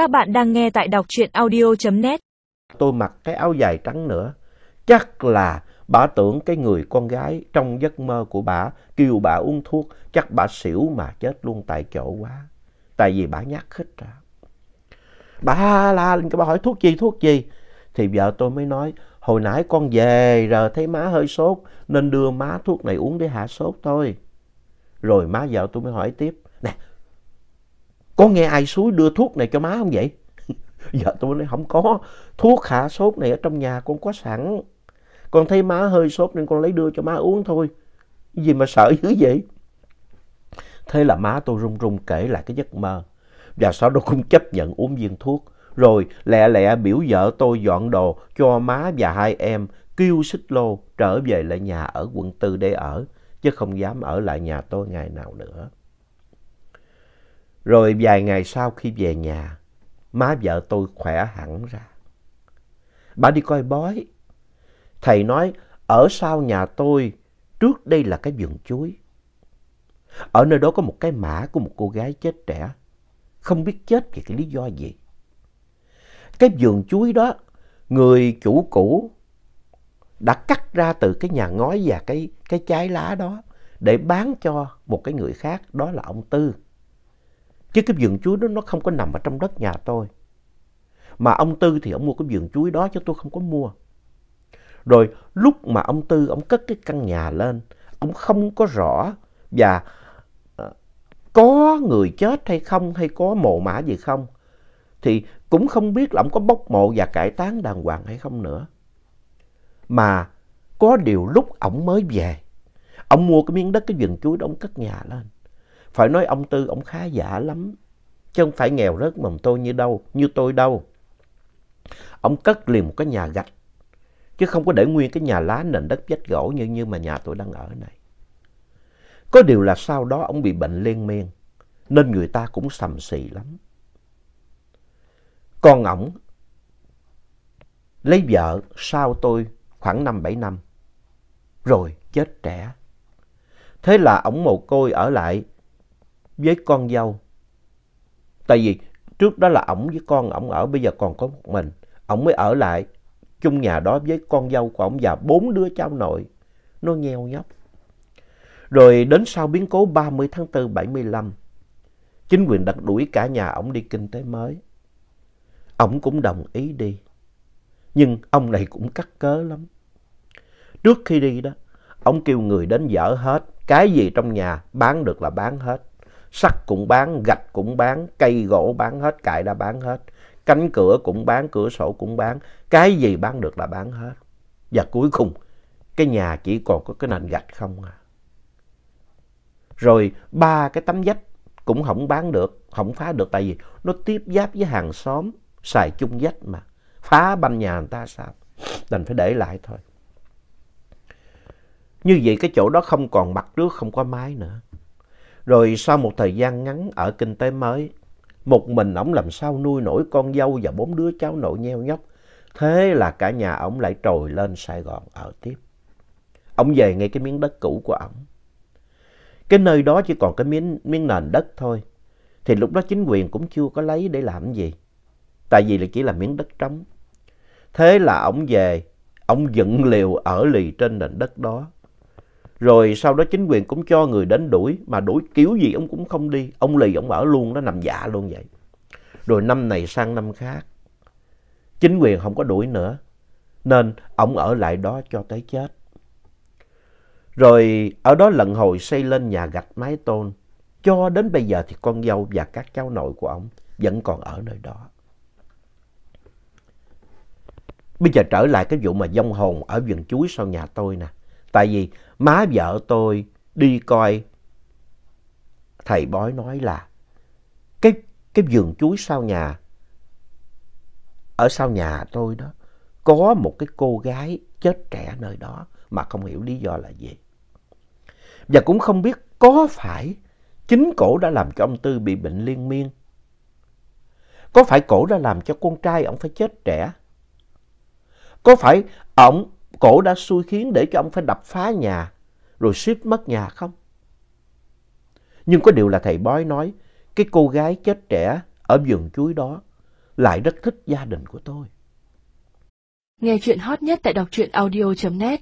Các bạn đang nghe tại đọc truyện audio.net. Tôi mặc cái áo dài trắng nữa. Chắc là bà tưởng cái người con gái trong giấc mơ của bà kêu bà uống thuốc. Chắc bà xỉu mà chết luôn tại chỗ quá. Tại vì bà nhát khích ra. Bà la lên, bà hỏi thuốc gì, thuốc gì? Thì vợ tôi mới nói, hồi nãy con về rồi thấy má hơi sốt nên đưa má thuốc này uống để hạ sốt thôi. Rồi má vợ tôi mới hỏi tiếp, có nghe ai suối đưa thuốc này cho má không vậy? Vợ tôi nói không có, thuốc hạ sốt này ở trong nhà con có sẵn. Con thấy má hơi sốt nên con lấy đưa cho má uống thôi. Gì mà sợ dữ vậy? Thế là má tôi run run kể lại cái giấc mơ. Và sau đó cũng chấp nhận uống viên thuốc. Rồi lẹ lẹ biểu vợ tôi dọn đồ cho má và hai em kêu xích lô trở về lại nhà ở quận tư để ở. Chứ không dám ở lại nhà tôi ngày nào nữa. Rồi vài ngày sau khi về nhà, má vợ tôi khỏe hẳn ra. Bà đi coi bói. Thầy nói ở sau nhà tôi trước đây là cái vườn chuối. Ở nơi đó có một cái mã của một cô gái chết trẻ. Không biết chết vì cái lý do gì. Cái vườn chuối đó, người chủ cũ đã cắt ra từ cái nhà ngói và cái, cái trái lá đó để bán cho một cái người khác, đó là ông Tư. Chứ cái vườn chuối đó nó không có nằm ở trong đất nhà tôi. Mà ông Tư thì ông mua cái vườn chuối đó chứ tôi không có mua. Rồi lúc mà ông Tư ông cất cái căn nhà lên, ông không có rõ và ờ, có người chết hay không hay có mồ mã gì không. Thì cũng không biết là ông có bốc mộ và cải táng đàng hoàng hay không nữa. Mà có điều lúc ông mới về, ông mua cái miếng đất cái vườn chuối đó ông cất nhà lên. Phải nói ông Tư ông khá giả lắm. Chứ không phải nghèo rớt mồng tôi như đâu, như tôi đâu. Ông cất liền một cái nhà gạch. Chứ không có để nguyên cái nhà lá nền đất vách gỗ như như mà nhà tôi đang ở này. Có điều là sau đó ông bị bệnh liên miên. Nên người ta cũng sầm xì lắm. Con ổng lấy vợ sau tôi khoảng 5-7 năm. Rồi chết trẻ. Thế là ổng mồ côi ở lại với con dâu. Tại vì trước đó là ổng với con ổng ở, bây giờ còn có một mình. Ổng mới ở lại chung nhà đó với con dâu của ổng và bốn đứa cháu nội. Nó nheo nhóc. Rồi đến sau biến cố 30 tháng 4 75, chính quyền đặt đuổi cả nhà ổng đi kinh tế mới. Ổng cũng đồng ý đi. Nhưng ông này cũng cắt cớ lắm. Trước khi đi đó, ông kêu người đến dỡ hết. Cái gì trong nhà bán được là bán hết sắt cũng bán, gạch cũng bán, cây gỗ bán hết, cài đã bán hết. Cánh cửa cũng bán, cửa sổ cũng bán, cái gì bán được là bán hết. Và cuối cùng, cái nhà chỉ còn có cái nền gạch không à. Rồi ba cái tấm vách cũng không bán được, không phá được tại vì nó tiếp giáp với hàng xóm, xài chung vách mà. Phá banh nhà người ta sao? Đành phải để lại thôi. Như vậy cái chỗ đó không còn mặt trước, không có mái nữa. Rồi sau một thời gian ngắn ở kinh tế mới, một mình ổng làm sao nuôi nổi con dâu và bốn đứa cháu nội nheo nhóc. Thế là cả nhà ổng lại trồi lên Sài Gòn ở tiếp. Ổng về ngay cái miếng đất cũ của ổng. Cái nơi đó chỉ còn cái miếng, miếng nền đất thôi. Thì lúc đó chính quyền cũng chưa có lấy để làm gì. Tại vì là chỉ là miếng đất trống. Thế là ổng về, ổng dựng liều ở lì trên nền đất đó. Rồi sau đó chính quyền cũng cho người đến đuổi, mà đuổi kiểu gì ông cũng không đi. Ông lì ông ở luôn, nó nằm dạ luôn vậy. Rồi năm này sang năm khác, chính quyền không có đuổi nữa, nên ông ở lại đó cho tới chết. Rồi ở đó lần hồi xây lên nhà gạch mái tôn, cho đến bây giờ thì con dâu và các cháu nội của ông vẫn còn ở nơi đó. Bây giờ trở lại cái vụ mà dông hồn ở vườn chuối sau nhà tôi nè. Tại vì má vợ tôi đi coi thầy bói nói là cái, cái vườn chuối sau nhà, ở sau nhà tôi đó, có một cái cô gái chết trẻ nơi đó mà không hiểu lý do là gì. Và cũng không biết có phải chính cổ đã làm cho ông Tư bị bệnh liên miên. Có phải cổ đã làm cho con trai ông phải chết trẻ? Có phải ông cổ đã xui khiến để cho ông phải đập phá nhà, rồi suýt mất nhà không? Nhưng có điều là thầy bói nói, cái cô gái chết trẻ ở vườn chuối đó lại rất thích gia đình của tôi. Nghe chuyện hot nhất tại đọc truyện audio.net